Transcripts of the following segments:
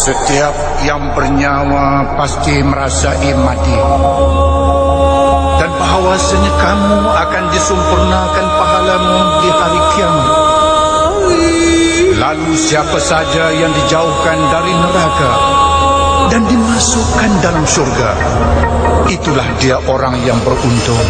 Setiap yang bernyawa pasti merasai mati. Dan bahawasanya kamu akan disempurnakan pahalamu di hari kiamat. Lalu siapa saja yang dijauhkan dari neraka Dan dimasukkan dalam syurga Itulah dia orang yang beruntung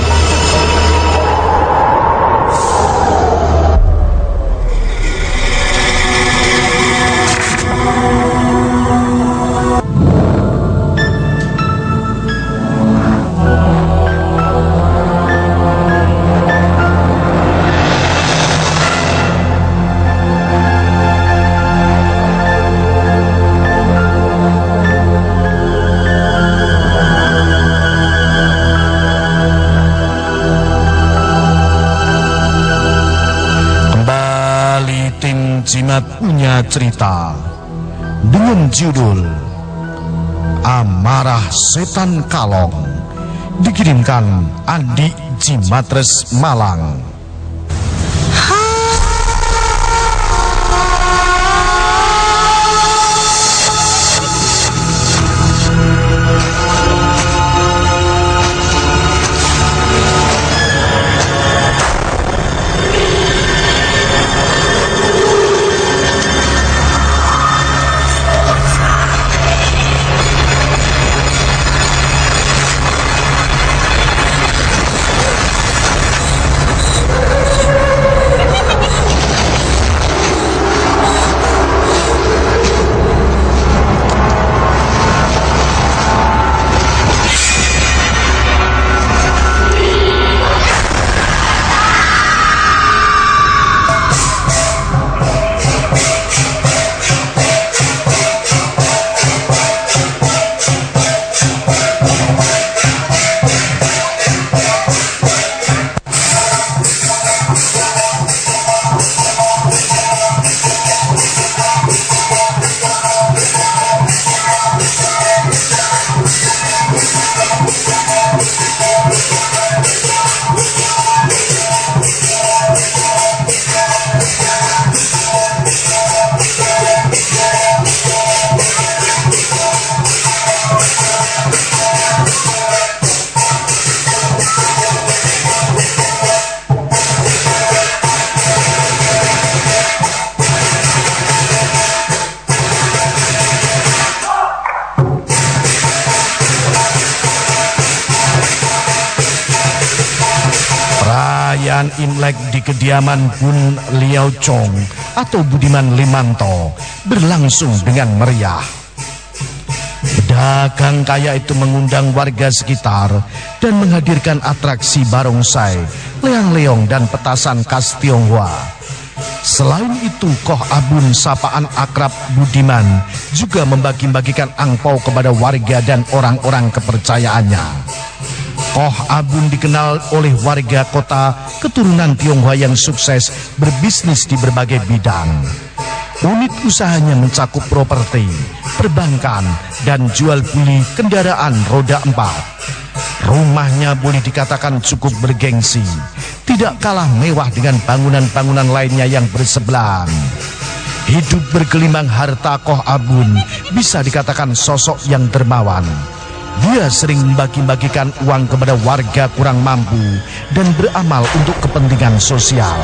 cerita dengan judul Amarah Setan Kalong dikirimkan Andi Jimatres Malang. Di kediaman Bun Liao Chong atau Budiman Limanto berlangsung dengan meriah. Pedagang kaya itu mengundang warga sekitar dan menghadirkan atraksi barongsai, leang-leong dan petasan khas Tionghoa. Selain itu, Koh Abun sapaan akrab Budiman juga membagi-bagikan angpau kepada warga dan orang-orang kepercayaannya. Koh Abun dikenal oleh warga kota keturunan Tionghoa yang sukses berbisnis di berbagai bidang. Unit usahanya mencakup properti, perbankan, dan jual beli kendaraan roda empat. Rumahnya boleh dikatakan cukup bergengsi, tidak kalah mewah dengan bangunan-bangunan lainnya yang bersebelahan. Hidup bergelimang harta Koh Abun bisa dikatakan sosok yang dermawan. Dia sering membagi-bagikan uang kepada warga kurang mampu dan beramal untuk kepentingan sosial.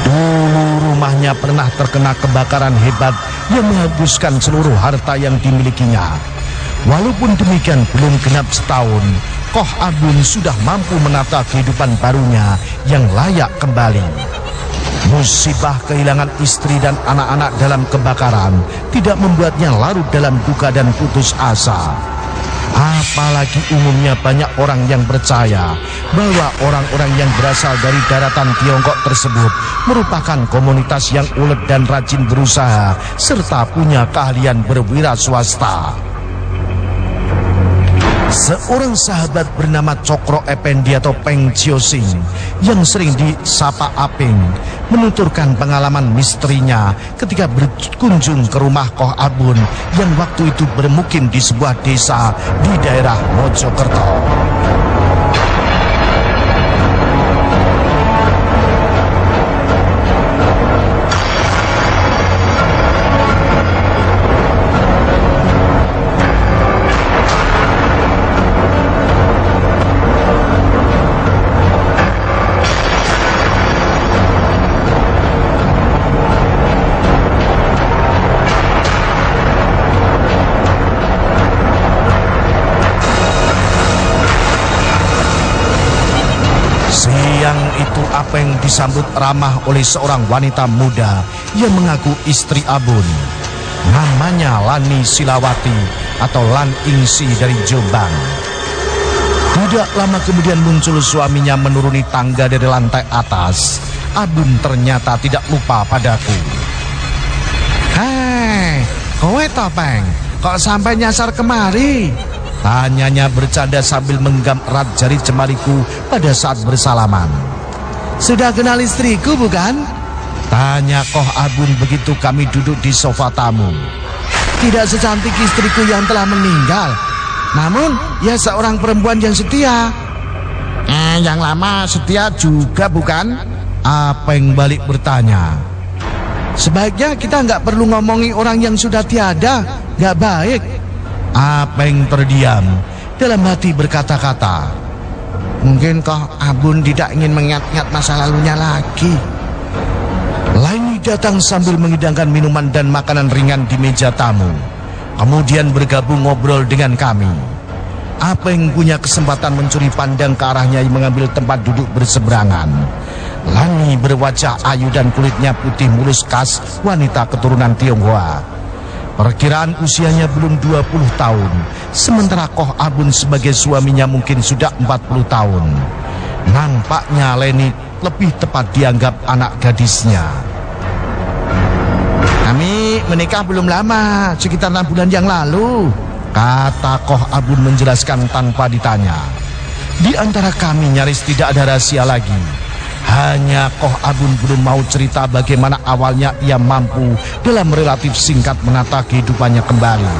Dulu rumahnya pernah terkena kebakaran hebat yang menghanguskan seluruh harta yang dimilikinya. Walaupun demikian belum genap setahun, Koh Abun sudah mampu menata kehidupan barunya yang layak kembali. Musibah kehilangan istri dan anak-anak dalam kebakaran tidak membuatnya larut dalam duka dan putus asa. Apalagi umumnya banyak orang yang percaya bahwa orang-orang yang berasal dari daratan Tiongkok tersebut merupakan komunitas yang ulet dan rajin berusaha serta punya keahlian berwira swasta. Seorang sahabat bernama Cokro Ependi atau Peng Jiosing yang sering disapa Aping menuturkan pengalaman misterinya ketika berkunjung ke rumah Koh Abun yang waktu itu bermukim di sebuah desa di daerah Mojokerto. Itu Apeng disambut ramah oleh seorang wanita muda yang mengaku istri Abun. Namanya Lani Silawati atau Lan Ingsi dari Jombang. Tidak lama kemudian muncul suaminya menuruni tangga dari lantai atas. Abun ternyata tidak lupa padaku. Hei, kowe topeng, kok sampai nyasar kemari? Tanyanya bercanda sambil menggenggam erat jari jemariku pada saat bersalaman. Sudah kenal istriku bukan? Tanya Koh Abun begitu kami duduk di sofa tamu. Tidak secantik istriku yang telah meninggal. Namun, ya seorang perempuan yang setia. Eh, yang lama setia juga bukan? Apa yang balik bertanya? Sebaiknya kita nggak perlu ngomongi orang yang sudah tiada, nggak baik. Apa yang terdiam dalam hati berkata-kata. Mungkin kau Abun tidak ingin mengingat-ingat masa lalunya lagi. Laini datang sambil mengidangkan minuman dan makanan ringan di meja tamu. Kemudian bergabung ngobrol dengan kami. Apa yang punya kesempatan mencuri pandang ke arahnya yang mengambil tempat duduk berseberangan. Lani berwajah ayu dan kulitnya putih mulus khas wanita keturunan Tionghoa. Perkiraan usianya belum 20 tahun, sementara Koh Abun sebagai suaminya mungkin sudah 40 tahun. Nampaknya Leni lebih tepat dianggap anak gadisnya. Kami menikah belum lama, sekitar enam bulan yang lalu. Kata Koh Abun menjelaskan tanpa ditanya. Di antara kami nyaris tidak ada rahasia lagi. Hanya Koh Abun belum mau cerita bagaimana awalnya ia mampu dalam relatif singkat menata kehidupannya kembali.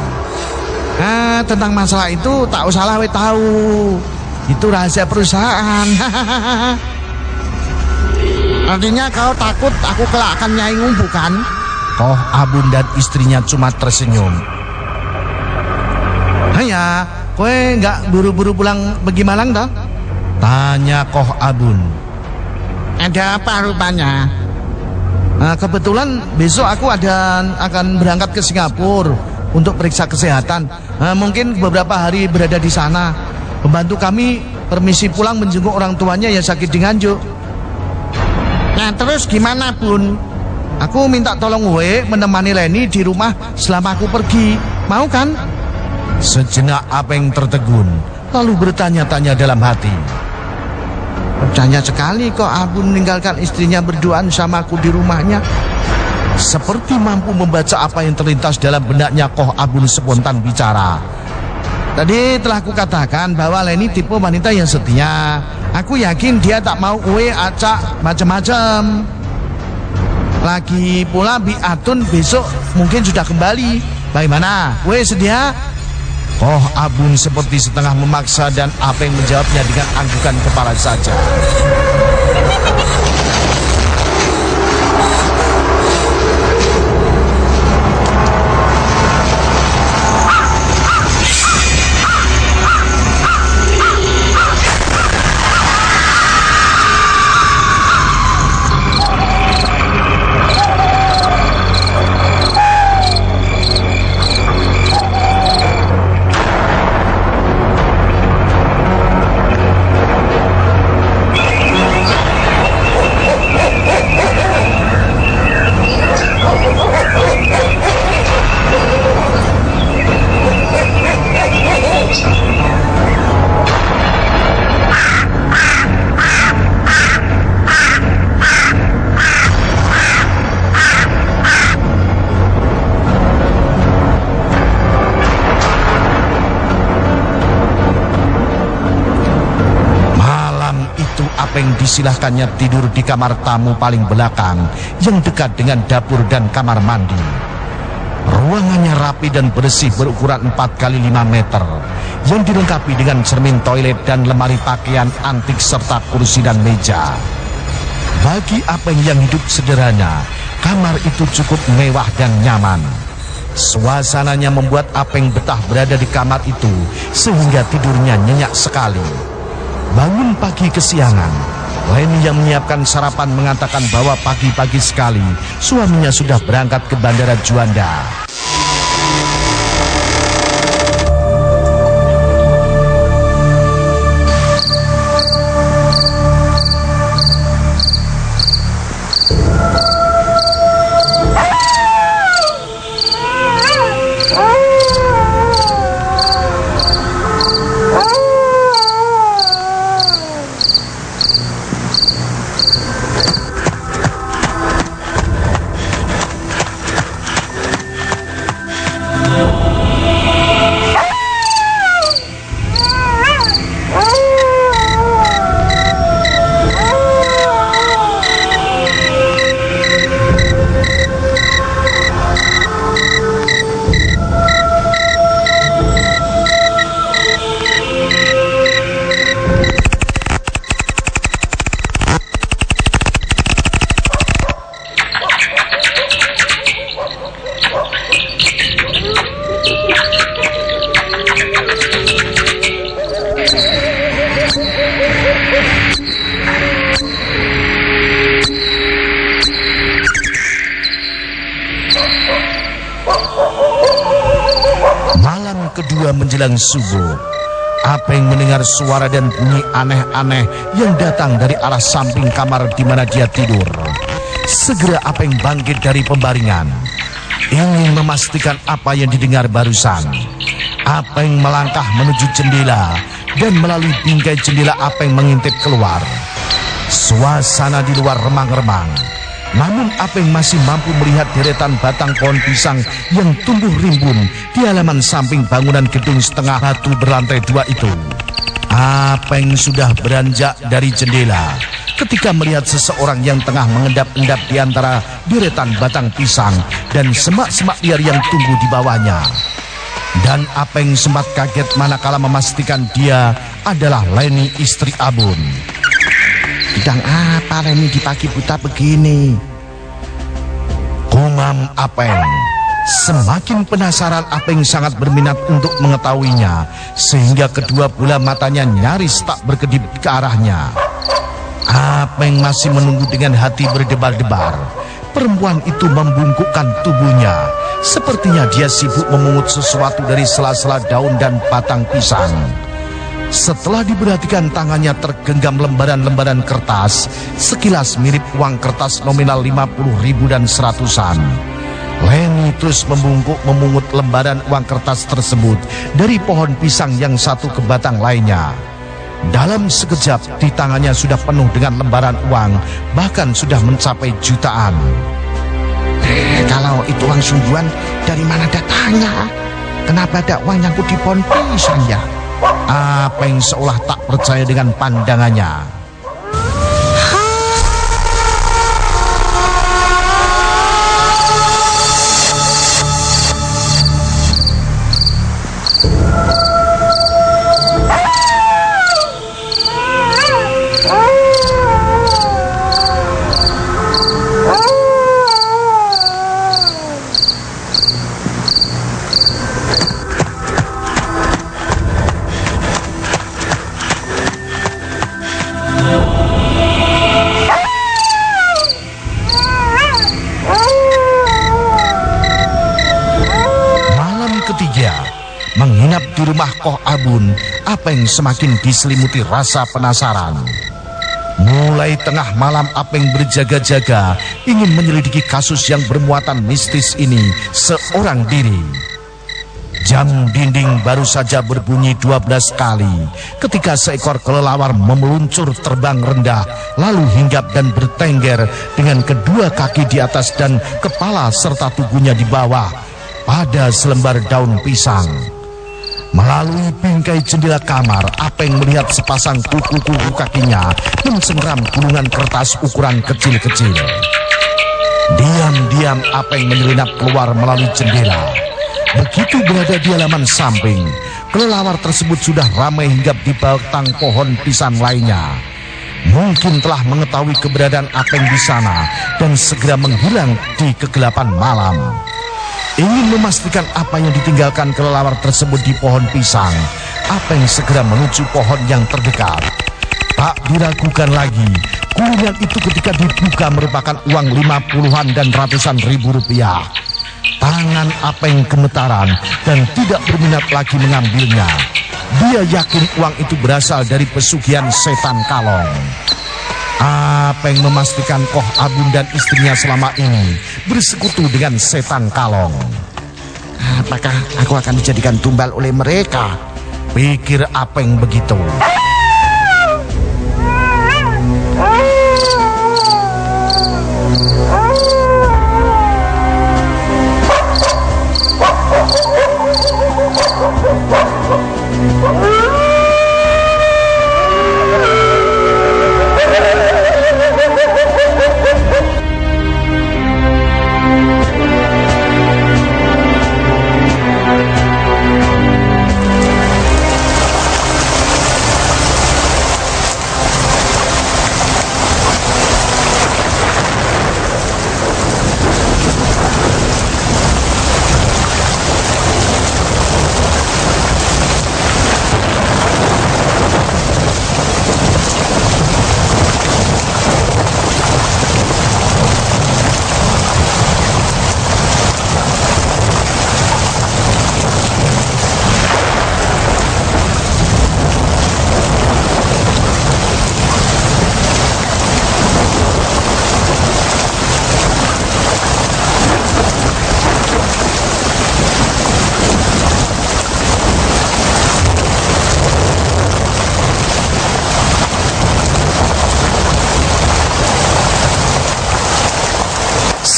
Nah, tentang masalah itu tak usah lah we tahu. Itu rahasia perusahaan. Artinya kau takut aku kelak akan nyaingung bukan? Koh Abun dan istrinya cuma tersenyum. Hanya, kowe nggak buru-buru pulang pergi Malang toh? Tanya Koh Abun. Ada apa rupanya? Nah, kebetulan besok aku ada akan berangkat ke Singapura untuk periksa kesehatan. Nah, mungkin beberapa hari berada di sana. Pembantu kami permisi pulang menjenguk orang tuanya yang sakit di Nganjuk. Nah, terus gimana, Bun? Aku minta tolong we menemani Leni di rumah selama aku pergi. Mau kan? Sejenak apa yang tertegun, lalu bertanya-tanya dalam hati. Percaya sekali kok Abu meninggalkan istrinya berduaan sama aku di rumahnya. Seperti mampu membaca apa yang terlintas dalam benaknya Koh Abun spontan bicara. Tadi telah kukatakan bahwa Leni tipe wanita yang setia. Aku yakin dia tak mau kue acak macam-macam. Lagi pula Bi Atun besok mungkin sudah kembali. Bagaimana? Kue sedia? Koh Abun seperti setengah memaksa dan apa yang menjawabnya dengan anggukan kepala saja. Disilahkannya tidur di kamar tamu paling belakang yang dekat dengan dapur dan kamar mandi. Ruangannya rapi dan bersih berukuran 4 kali 5 meter yang dilengkapi dengan cermin toilet dan lemari pakaian antik serta kursi dan meja. Bagi Apeng yang hidup sederhana, kamar itu cukup mewah dan nyaman. Suasananya membuat Apeng betah berada di kamar itu sehingga tidurnya nyenyak sekali. Bangun pagi kesiangan, Leni yang menyiapkan sarapan mengatakan bahwa pagi-pagi sekali suaminya sudah berangkat ke Bandara Juanda. Kedua menjelang subuh, Apeng mendengar suara dan bunyi aneh-aneh yang datang dari arah samping kamar di mana dia tidur. Segera Apeng bangkit dari pembaringan, ingin memastikan apa yang didengar barusan. Apeng melangkah menuju jendela dan melalui bingkai jendela Apeng mengintip keluar. Suasana di luar remang-remang. Namun Apeng masih mampu melihat deretan batang pohon pisang yang tumbuh rimbun di halaman samping bangunan gedung setengah batu berlantai dua itu. Apeng sudah beranjak dari jendela ketika melihat seseorang yang tengah mengendap-endap di antara deretan batang pisang dan semak-semak liar yang tumbuh di bawahnya. Dan Apeng sempat kaget manakala memastikan dia adalah Leni istri Abun. Bidang apa Reni di pagi buta begini? Kumam Apeng. Semakin penasaran Apeng sangat berminat untuk mengetahuinya sehingga kedua bola matanya nyaris tak berkedip ke arahnya. Apeng masih menunggu dengan hati berdebar-debar. Perempuan itu membungkukkan tubuhnya. Sepertinya dia sibuk memungut sesuatu dari sela-sela daun dan batang pisang. Setelah diperhatikan tangannya tergenggam lembaran-lembaran kertas, sekilas mirip uang kertas nominal 50 ribu dan seratusan. Leni terus membungkuk memungut lembaran uang kertas tersebut dari pohon pisang yang satu ke batang lainnya. Dalam sekejap di tangannya sudah penuh dengan lembaran uang, bahkan sudah mencapai jutaan. Eh, kalau itu uang sungguhan, dari mana datangnya? Kenapa ada uang nyangkut di pohon pisang ya? Apeng seolah tak percaya dengan pandangannya. Apeng semakin diselimuti rasa penasaran. Mulai tengah malam Apeng berjaga-jaga ingin menyelidiki kasus yang bermuatan mistis ini seorang diri. Jam dinding baru saja berbunyi 12 kali ketika seekor kelelawar memeluncur terbang rendah lalu hinggap dan bertengger dengan kedua kaki di atas dan kepala serta tubuhnya di bawah pada selembar daun pisang. Melalui bingkai jendela kamar, Apeng melihat sepasang kuku-kuku kakinya mencengram gulungan kertas ukuran kecil-kecil. Diam-diam Apeng menyelinap keluar melalui jendela. Begitu berada di halaman samping, kelelawar tersebut sudah ramai hinggap di batang pohon pisang lainnya. Mungkin telah mengetahui keberadaan Apeng di sana dan segera menghilang di kegelapan malam. Ingin memastikan apa yang ditinggalkan kelelawar tersebut di pohon pisang, Apeng segera menuju pohon yang terdekat. Tak diragukan lagi, gulungan itu ketika dibuka merupakan uang lima puluhan dan ratusan ribu rupiah. Tangan Apeng gemetaran dan tidak berminat lagi mengambilnya. Dia yakin uang itu berasal dari pesugihan setan kalong. Apa yang memastikan Koh Abun dan istrinya selama ini bersekutu dengan setan kalong? Apakah aku akan dijadikan tumbal oleh mereka? Pikir apa yang begitu? Ah! ah! ah!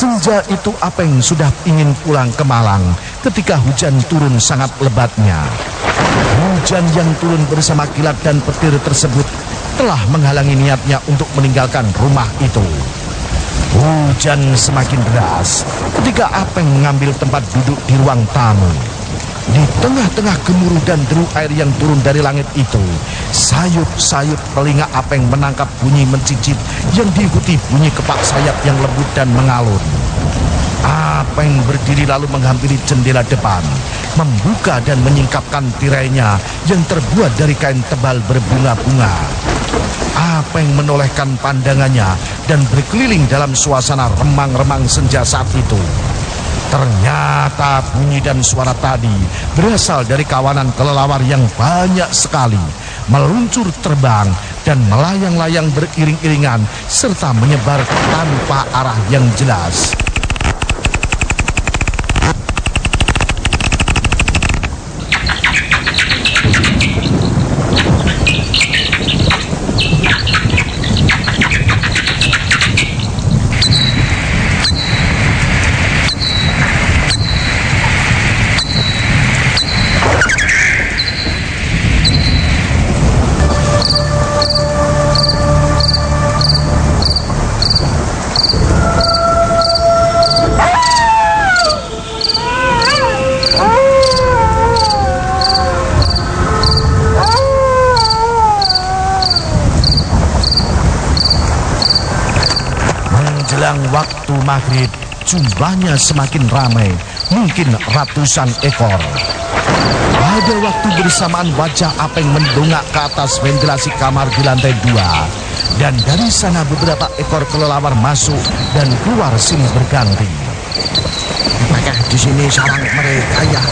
Senja itu Apeng sudah ingin pulang ke Malang ketika hujan turun sangat lebatnya. Hujan yang turun bersama kilat dan petir tersebut telah menghalangi niatnya untuk meninggalkan rumah itu. Hujan semakin deras ketika Apeng mengambil tempat duduk di ruang tamu. Di tengah-tengah gemuruh dan deru air yang turun dari langit itu, sayup-sayup telinga Apeng menangkap bunyi mencicit yang diikuti bunyi kepak sayap yang lembut dan mengalun. Apeng berdiri lalu menghampiri jendela depan, membuka dan menyingkapkan tirainya yang terbuat dari kain tebal berbunga-bunga. Apeng menolehkan pandangannya dan berkeliling dalam suasana remang-remang senja saat itu. Ternyata bunyi dan suara tadi berasal dari kawanan kelelawar yang banyak sekali, meluncur terbang dan melayang-layang beriring-iringan serta menyebar tanpa arah yang jelas. Menjelang waktu maghrib, jumlahnya semakin ramai, mungkin ratusan ekor. Pada waktu bersamaan wajah Apeng mendongak ke atas ventilasi kamar di lantai dua. Dan dari sana beberapa ekor kelelawar masuk dan keluar silih berganti. Apakah di sini sarang mereka ya?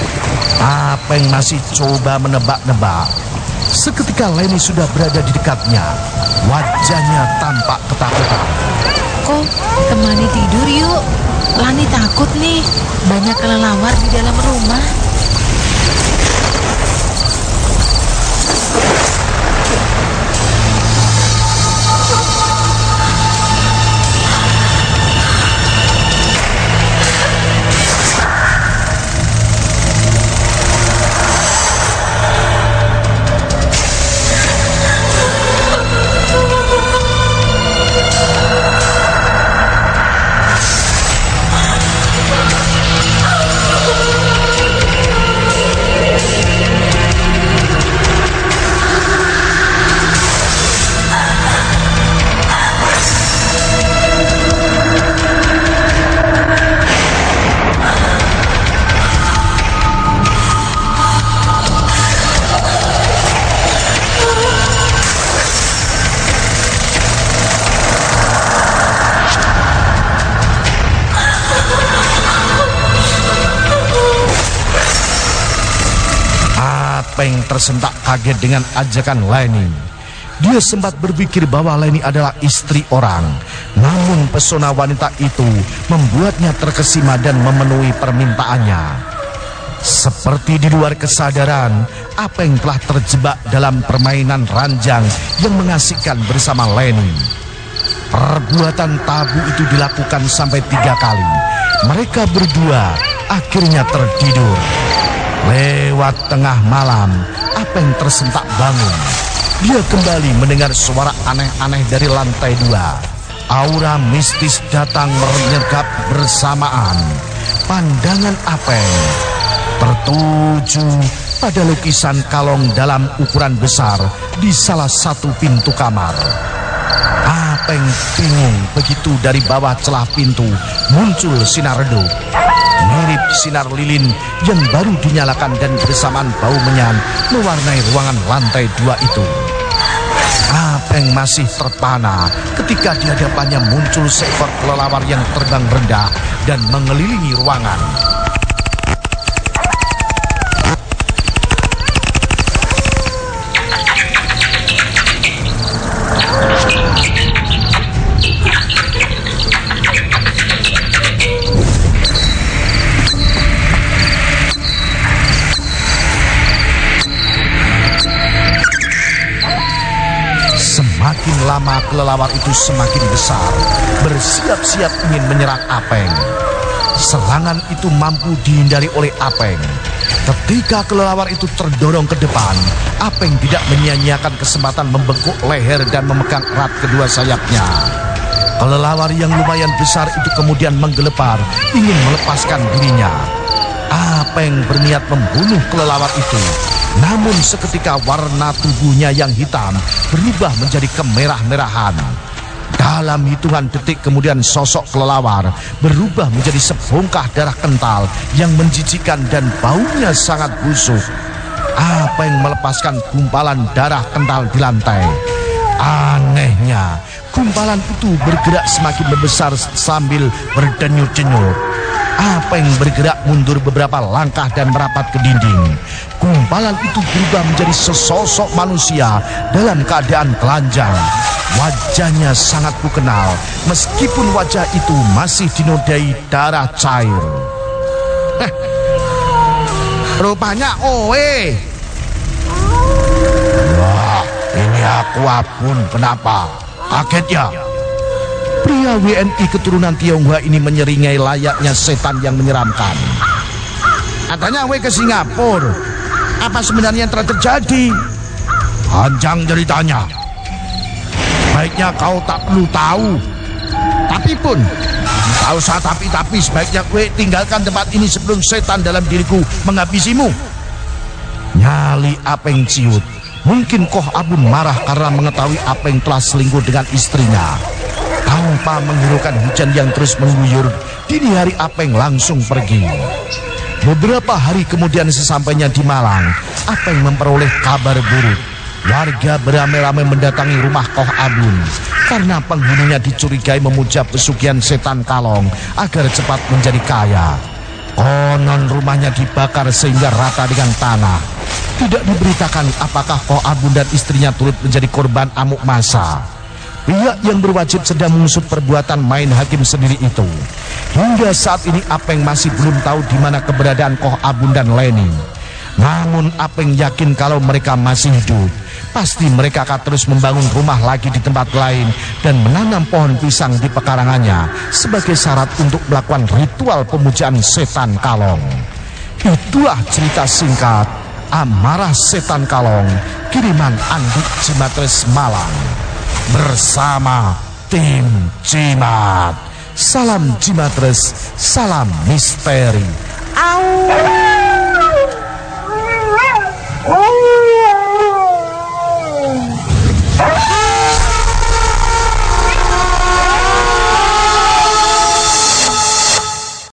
Apeng masih coba menebak-nebak. Seketika Leni sudah berada di dekatnya. Wajahnya tampak ketakutan. Kok temani tidur yuk. Lani takut nih. Banyak kelelawar di dalam rumah. Apeng tersentak kaget dengan ajakan Leni. Dia sempat berpikir bahwa Leni adalah istri orang. Namun pesona wanita itu membuatnya terkesima dan memenuhi permintaannya. Seperti di luar kesadaran, Apeng telah terjebak dalam permainan ranjang yang mengasihkan bersama Leni. Perbuatan tabu itu dilakukan sampai tiga kali. Mereka berdua akhirnya tertidur. Lewat tengah malam, Apeng tersentak bangun. Dia kembali mendengar suara aneh-aneh dari lantai dua. Aura mistis datang menyergap bersamaan. Pandangan Apeng tertuju pada lukisan kalong dalam ukuran besar di salah satu pintu kamar. Apeng bingung begitu dari bawah celah pintu muncul sinar redup. Mirip sinar lilin yang baru dinyalakan dan bersamaan bau menyan mewarnai ruangan lantai dua itu. Apeng masih terpana ketika di hadapannya muncul seekor kelelawar yang terbang rendah dan mengelilingi ruangan. Semakin lama kelelawar itu semakin besar, bersiap-siap ingin menyerang Apeng. Serangan itu mampu dihindari oleh Apeng. Ketika kelelawar itu terdorong ke depan, Apeng tidak menyia-nyiakan kesempatan membengkuk leher dan memegang erat kedua sayapnya. Kelelawar yang lumayan besar itu kemudian menggelepar, ingin melepaskan dirinya. Apeng berniat membunuh kelelawar itu. Namun seketika warna tubuhnya yang hitam berubah menjadi kemerah-merahan. Dalam hitungan detik kemudian sosok kelelawar berubah menjadi sebongkah darah kental yang menjijikan dan baunya sangat busuk. Apa yang melepaskan gumpalan darah kental di lantai? Anehnya, gumpalan itu bergerak semakin membesar sambil berdenyut-denyut. Apa yang bergerak mundur beberapa langkah dan merapat ke dinding. Gumpalan itu berubah menjadi sesosok manusia dalam keadaan telanjang. Wajahnya sangat kukenal, meskipun wajah itu masih dinodai darah cair. Heh, rupanya Owe. Wah, ini aku Abun, kenapa? Kaget ya? Pria WNI keturunan Tionghoa ini menyeringai layaknya setan yang menyeramkan. Katanya we ke Singapura. Apa sebenarnya yang telah terjadi? Panjang ceritanya. Baiknya kau tak perlu tahu. Tapi pun, tak usah tapi-tapi sebaiknya kue tinggalkan tempat ini sebelum setan dalam diriku menghabisimu. Nyali Apeng ciut. Mungkin Koh Abun marah karena mengetahui Apeng telah selingkuh dengan istrinya. Tanpa menghiraukan hujan yang terus mengguyur, dini hari Apeng langsung pergi. Beberapa hari kemudian sesampainya di Malang, Apeng memperoleh kabar buruk. Warga beramai-ramai mendatangi rumah Koh Abun karena penghuninya dicurigai memuja pesugihan setan kalong agar cepat menjadi kaya. Konon rumahnya dibakar sehingga rata dengan tanah. Tidak diberitakan apakah Koh Abun dan istrinya turut menjadi korban amuk masa. Pihak yang berwajib sedang mengusut perbuatan main hakim sendiri itu. Hingga saat ini Apeng masih belum tahu di mana keberadaan Koh Abun dan Leni. Namun Apeng yakin kalau mereka masih hidup, pasti mereka akan terus membangun rumah lagi di tempat lain dan menanam pohon pisang di pekarangannya sebagai syarat untuk melakukan ritual pemujaan setan kalong. Itulah cerita singkat Amarah Setan Kalong kiriman Andik Cimatres Malang bersama tim Cimat. Salam Cimatres, salam misteri. Au!